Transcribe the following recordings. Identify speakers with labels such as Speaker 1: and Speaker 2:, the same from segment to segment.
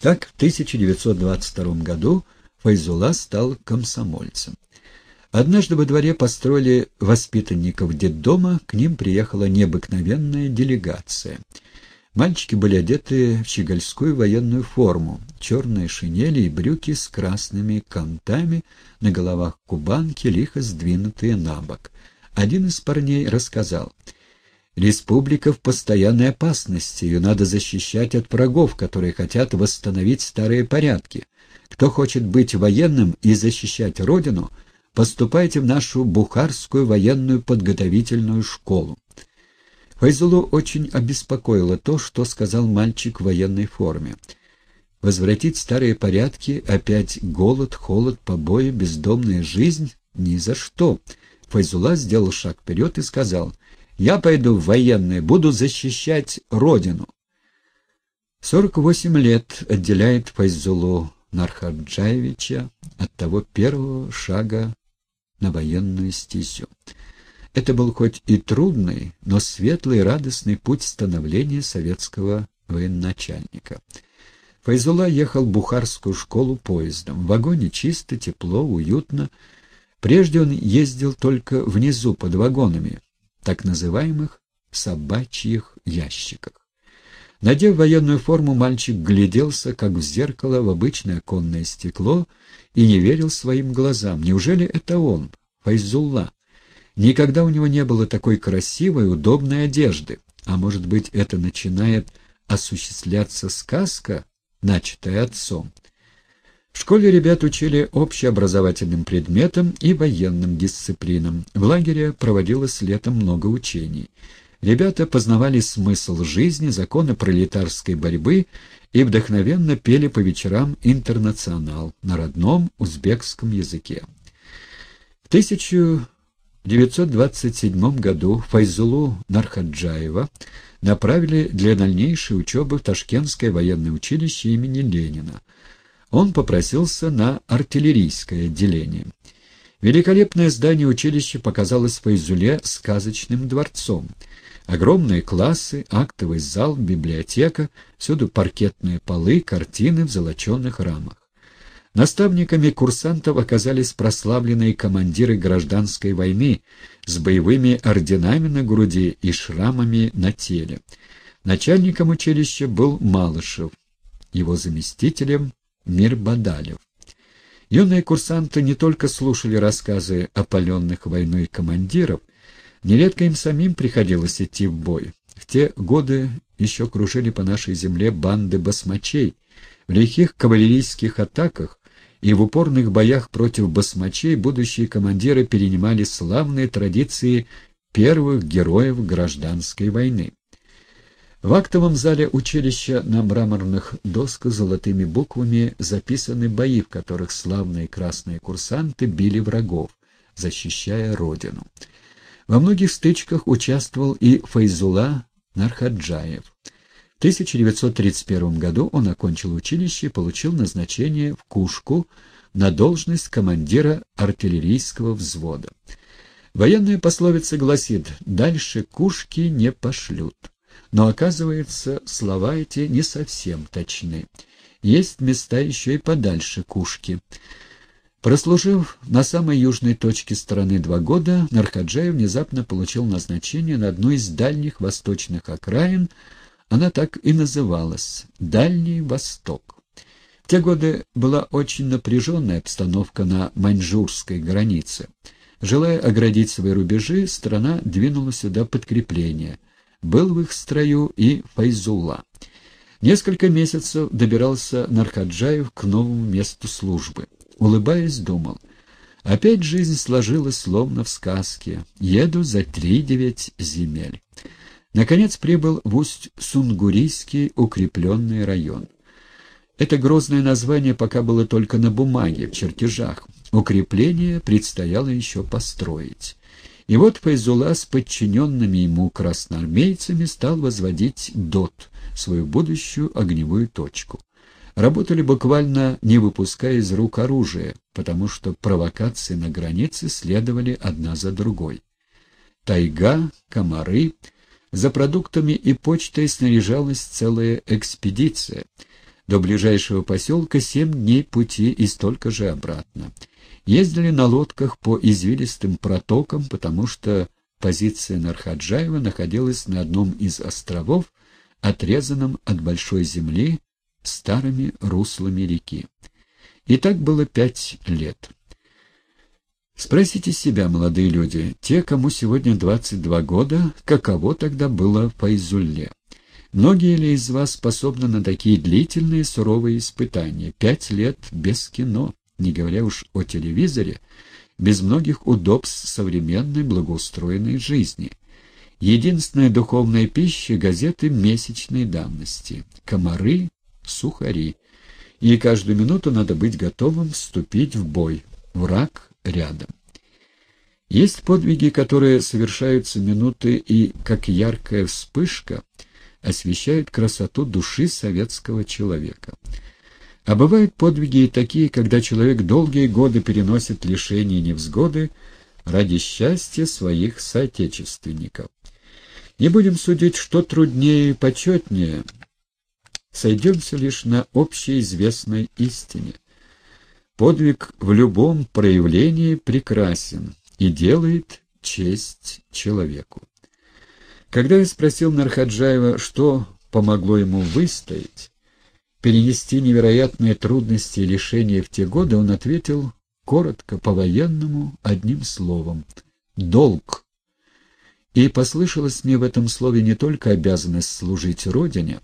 Speaker 1: Так, в 1922 году Файзула стал комсомольцем. Однажды во дворе построили воспитанников детдома, к ним приехала необыкновенная делегация. Мальчики были одеты в щегольскую военную форму, черные шинели и брюки с красными кантами, на головах кубанки, лихо сдвинутые на бок. Один из парней рассказал — Республика в постоянной опасности, ее надо защищать от врагов, которые хотят восстановить старые порядки. Кто хочет быть военным и защищать родину, поступайте в нашу Бухарскую военную подготовительную школу. Файзулу очень обеспокоило то, что сказал мальчик в военной форме. Возвратить старые порядки, опять голод, холод, побои, бездомная жизнь — ни за что. Файзула сделал шаг вперед и сказал — я пойду в военные, буду защищать родину. 48 лет отделяет Файзулу Нархаджаевича от того первого шага на военную стезю. Это был хоть и трудный, но светлый и радостный путь становления советского военачальника. Файзула ехал в Бухарскую школу поездом. В вагоне чисто, тепло, уютно. Прежде он ездил только внизу, под вагонами, так называемых собачьих ящиках. Надев военную форму, мальчик гляделся, как в зеркало, в обычное оконное стекло, и не верил своим глазам. Неужели это он, Файзулла? Никогда у него не было такой красивой, удобной одежды. А может быть, это начинает осуществляться сказка, начатая отцом? В школе ребят учили общеобразовательным предметам и военным дисциплинам. В лагере проводилось летом много учений. Ребята познавали смысл жизни, законы пролетарской борьбы и вдохновенно пели по вечерам «Интернационал» на родном узбекском языке. В 1927 году Файзулу Нархаджаева направили для дальнейшей учебы в Ташкентское военное училище имени Ленина он попросился на артиллерийское отделение. Великолепное здание училища показалось Файзуле сказочным дворцом. Огромные классы, актовый зал, библиотека, всюду паркетные полы, картины в золоченных рамах. Наставниками курсантов оказались прославленные командиры гражданской войны с боевыми орденами на груди и шрамами на теле. Начальником училища был Малышев, его заместителем Мир Бадалев. Юные курсанты не только слушали рассказы опаленных войной командиров, нередко им самим приходилось идти в бой. В те годы еще кружили по нашей земле банды басмачей. В лихих кавалерийских атаках и в упорных боях против басмачей будущие командиры перенимали славные традиции первых героев гражданской войны. В актовом зале училища на мраморных досках золотыми буквами записаны бои, в которых славные красные курсанты били врагов, защищая родину. Во многих стычках участвовал и Файзула Нархаджаев. В 1931 году он окончил училище и получил назначение в Кушку на должность командира артиллерийского взвода. Военная пословица гласит «дальше Кушки не пошлют». Но, оказывается, слова эти не совсем точны. Есть места еще и подальше Кушки. Прослужив на самой южной точке страны два года, Нархаджаев внезапно получил назначение на одну из дальних восточных окраин, она так и называлась — Дальний Восток. В те годы была очень напряженная обстановка на маньчжурской границе. Желая оградить свои рубежи, страна двинула сюда подкрепление — был в их строю и Файзула. Несколько месяцев добирался Нархаджаев к новому месту службы. Улыбаясь, думал, опять жизнь сложилась словно в сказке. Еду за три девять земель. Наконец прибыл в Усть-Сунгурийский укрепленный район. Это грозное название пока было только на бумаге, в чертежах. Укрепление предстояло еще построить. И вот Файзула с подчиненными ему красноармейцами стал возводить ДОТ, свою будущую огневую точку. Работали буквально не выпуская из рук оружия, потому что провокации на границе следовали одна за другой. Тайга, комары. За продуктами и почтой снаряжалась целая экспедиция. До ближайшего поселка семь дней пути и столько же обратно. Ездили на лодках по извилистым протокам, потому что позиция Нархаджаева находилась на одном из островов, отрезанном от большой земли старыми руслами реки. И так было пять лет. Спросите себя, молодые люди, те, кому сегодня 22 года, каково тогда было в Файзулле? Многие ли из вас способны на такие длительные суровые испытания? Пять лет без кино, не говоря уж о телевизоре, без многих удобств современной благоустроенной жизни. Единственная духовная пища — газеты месячной давности, комары, сухари. И каждую минуту надо быть готовым вступить в бой. Враг рядом. Есть подвиги, которые совершаются минуты и, как яркая вспышка, освещают красоту души советского человека. А бывают подвиги и такие, когда человек долгие годы переносит лишения и невзгоды ради счастья своих соотечественников. Не будем судить, что труднее и почетнее, сойдемся лишь на общеизвестной истине. Подвиг в любом проявлении прекрасен и делает честь человеку. Когда я спросил Нархаджаева, что помогло ему выстоять, перенести невероятные трудности и лишения в те годы, он ответил коротко, по-военному, одним словом — «долг». И послышалась мне в этом слове не только обязанность служить Родине,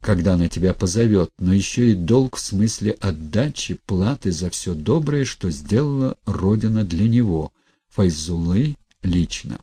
Speaker 1: когда она тебя позовет, но еще и долг в смысле отдачи, платы за все доброе, что сделала Родина для него, Файзулы лично.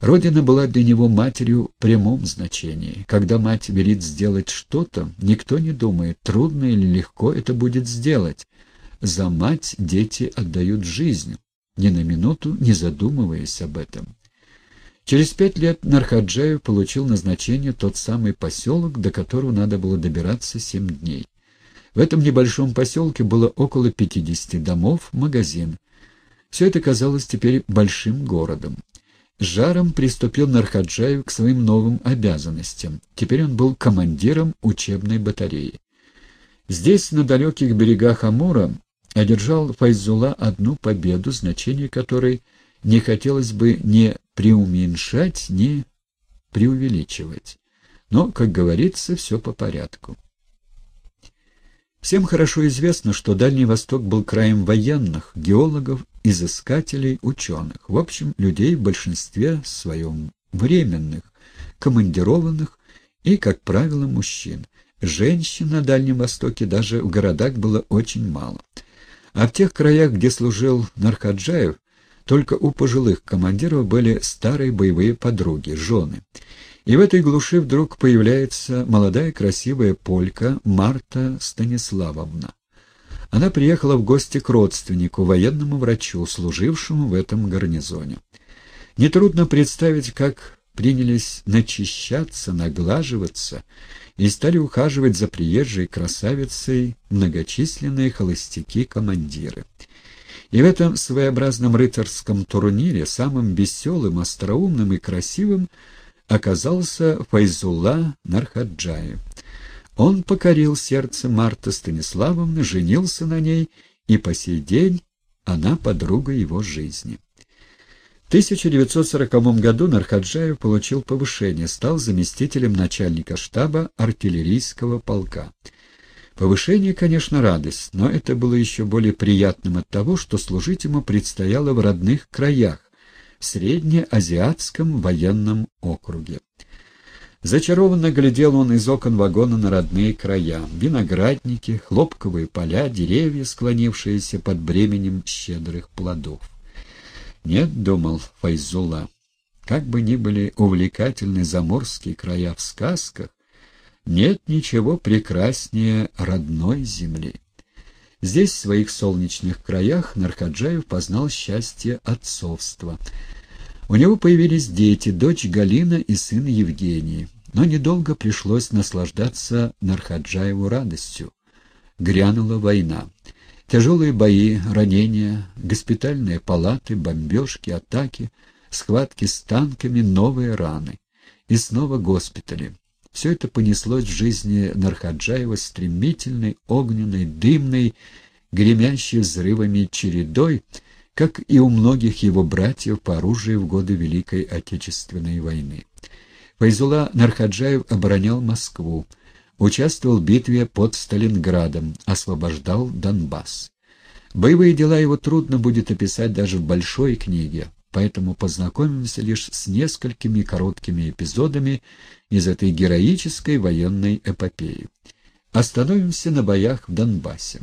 Speaker 1: Родина была для него матерью в прямом значении. Когда мать велит сделать что-то, никто не думает, трудно или легко это будет сделать. За мать дети отдают жизнь, ни на минуту не задумываясь об этом. Через пять лет Нархаджаев получил назначение тот самый поселок, до которого надо было добираться семь дней. В этом небольшом поселке было около пятидесяти домов, магазин. Все это казалось теперь большим городом. Жаром приступил Нархаджаев к своим новым обязанностям. Теперь он был командиром учебной батареи. Здесь, на далеких берегах Амура, одержал Файзула одну победу, значение которой не хотелось бы ни преуменьшать, ни преувеличивать. Но, как говорится, все по порядку. Всем хорошо известно, что Дальний Восток был краем военных, геологов, изыскателей, ученых. В общем, людей в большинстве своем временных, командированных и, как правило, мужчин. Женщин на Дальнем Востоке даже в городах было очень мало. А в тех краях, где служил Нархаджаев, только у пожилых командиров были старые боевые подруги, жены. И в этой глуши вдруг появляется молодая красивая полька Марта Станиславовна. Она приехала в гости к родственнику, военному врачу, служившему в этом гарнизоне. Нетрудно представить, как принялись начищаться, наглаживаться и стали ухаживать за приезжей красавицей многочисленные холостяки-командиры. И в этом своеобразном рыцарском турнире самым веселым, остроумным и красивым оказался Файзулла Нархаджаев. Он покорил сердце Марты Станиславовны, женился на ней, и по сей день она подруга его жизни. В 1940 году Нархаджаев получил повышение, стал заместителем начальника штаба артиллерийского полка. Повышение, конечно, радость, но это было еще более приятным от того, что служить ему предстояло в родных краях, в Среднеазиатском военном округе. Зачарованно глядел он из окон вагона на родные края, виноградники, хлопковые поля, деревья, склонившиеся под бременем щедрых плодов. «Нет», — думал Файзула, — «как бы ни были увлекательны заморские края в сказках, нет ничего прекраснее родной земли. Здесь, в своих солнечных краях, Наркаджаев познал счастье отцовства. У него появились дети, дочь Галина и сын Евгений. Но недолго пришлось наслаждаться Нархаджаеву радостью. Грянула война. Тяжелые бои, ранения, госпитальные палаты, бомбежки, атаки, схватки с танками, новые раны. И снова госпитали. Все это понеслось в жизни Нархаджаева стремительной, огненной, дымной, гремящей взрывами чередой, как и у многих его братьев по оружию в годы Великой Отечественной войны. Файзула Нархаджаев оборонял Москву, участвовал в битве под Сталинградом, освобождал Донбасс. Боевые дела его трудно будет описать даже в большой книге, поэтому познакомимся лишь с несколькими короткими эпизодами из этой героической военной эпопеи. Остановимся на боях в Донбассе.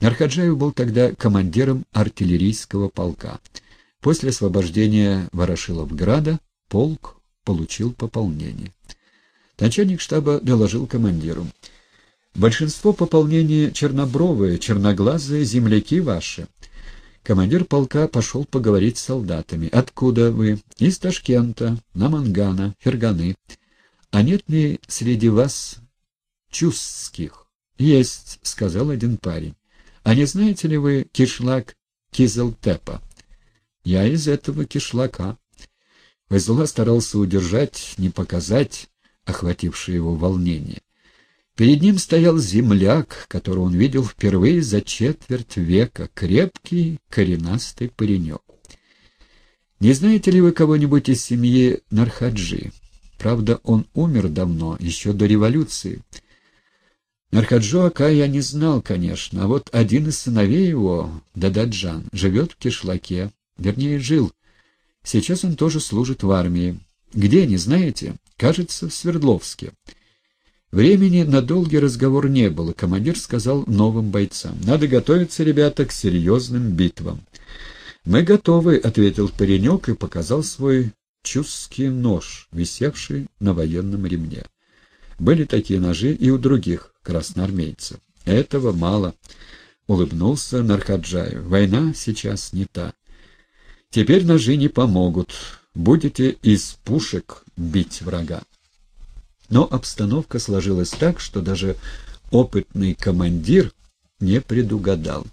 Speaker 1: Нархаджаев был тогда командиром артиллерийского полка. После освобождения Ворошиловграда полк получил пополнение. Начальник штаба доложил командиру. «Большинство пополнения чернобровые, черноглазые, земляки ваши». Командир полка пошел поговорить с солдатами. «Откуда вы?» «Из Ташкента, Намангана, Ферганы. А нет ли среди вас чувских?» «Есть», — сказал один парень. А не знаете ли вы кишлак Кизелтепа? Я из этого кишлака. Вайзула старался удержать, не показать охватившее его волнение. Перед ним стоял земляк, которого он видел впервые за четверть века, крепкий, коренастый паренек. Не знаете ли вы кого-нибудь из семьи Нархаджи? Правда, он умер давно, еще до революции. Нархаджо Ака я не знал, конечно, а вот один из сыновей его, Дададжан, живет в Кишлаке, вернее, жил. Сейчас он тоже служит в армии. Где, не знаете? Кажется, в Свердловске. Времени на долгий разговор не было. Командир сказал новым бойцам. «Надо готовиться, ребята, к серьезным битвам». «Мы готовы», — ответил паренек и показал свой чувский нож, висевший на военном ремне. Были такие ножи и у других красноармейцев. Этого мало, — улыбнулся Нархаджаев. Война сейчас не та. Теперь ножи не помогут. Будете из пушек бить врага. Но обстановка сложилась так, что даже опытный командир не предугадал.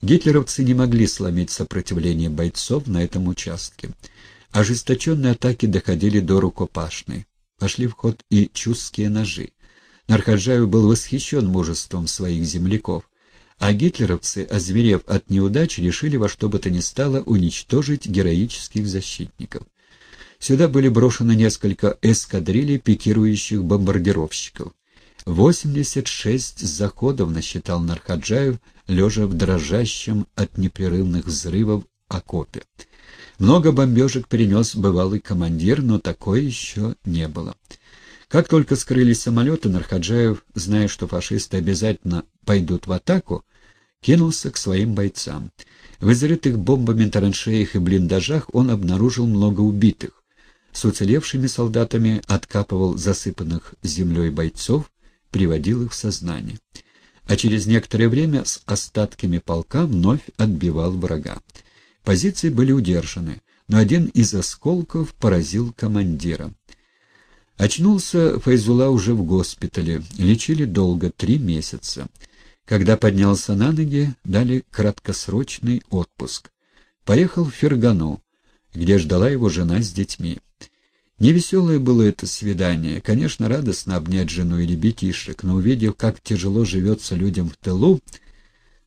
Speaker 1: Гитлеровцы не могли сломить сопротивление бойцов на этом участке. Ожесточенные атаки доходили до рукопашной. Пошли в ход и чувские ножи. Нархаджаев был восхищен мужеством своих земляков, а гитлеровцы, озверев от неудач, решили во что бы то ни стало уничтожить героических защитников. Сюда были брошены несколько эскадрилей пикирующих бомбардировщиков. 86 заходов насчитал Нархаджаев, лежа в дрожащем от непрерывных взрывов окопе. Много бомбежек перенес бывалый командир, но такое еще не было. Как только скрылись самолеты, Нархаджаев, зная, что фашисты обязательно пойдут в атаку, кинулся к своим бойцам. В изрытых бомбами траншеях и блиндажах он обнаружил много убитых. С уцелевшими солдатами откапывал засыпанных землей бойцов, приводил их в сознание. А через некоторое время с остатками полка вновь отбивал врага. Позиции были удержаны, но один из осколков поразил командира. Очнулся Файзула уже в госпитале. Лечили долго, три месяца. Когда поднялся на ноги, дали краткосрочный отпуск. Поехал в Фергану, где ждала его жена с детьми. Невеселое было это свидание. Конечно, радостно обнять жену или детишек, но увидев, как тяжело живется людям в тылу,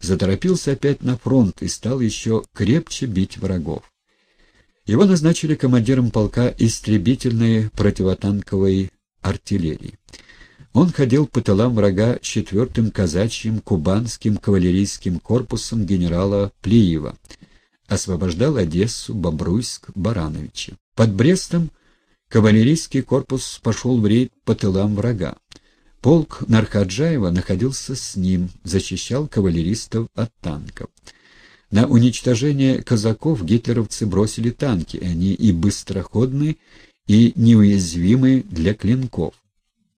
Speaker 1: заторопился опять на фронт и стал еще крепче бить врагов. Его назначили командиром полка истребительной противотанковой артиллерии. Он ходил по тылам врага с четвертым казачьим кубанским кавалерийским корпусом генерала Плиева, освобождал Одессу, Бобруйск, Барановича. Под Брестом кавалерийский корпус пошел в рейд по тылам врага. Полк Нархаджаева находился с ним, защищал кавалеристов от танков. На уничтожение казаков гитлеровцы бросили танки, они и быстроходны, и неуязвимы для клинков.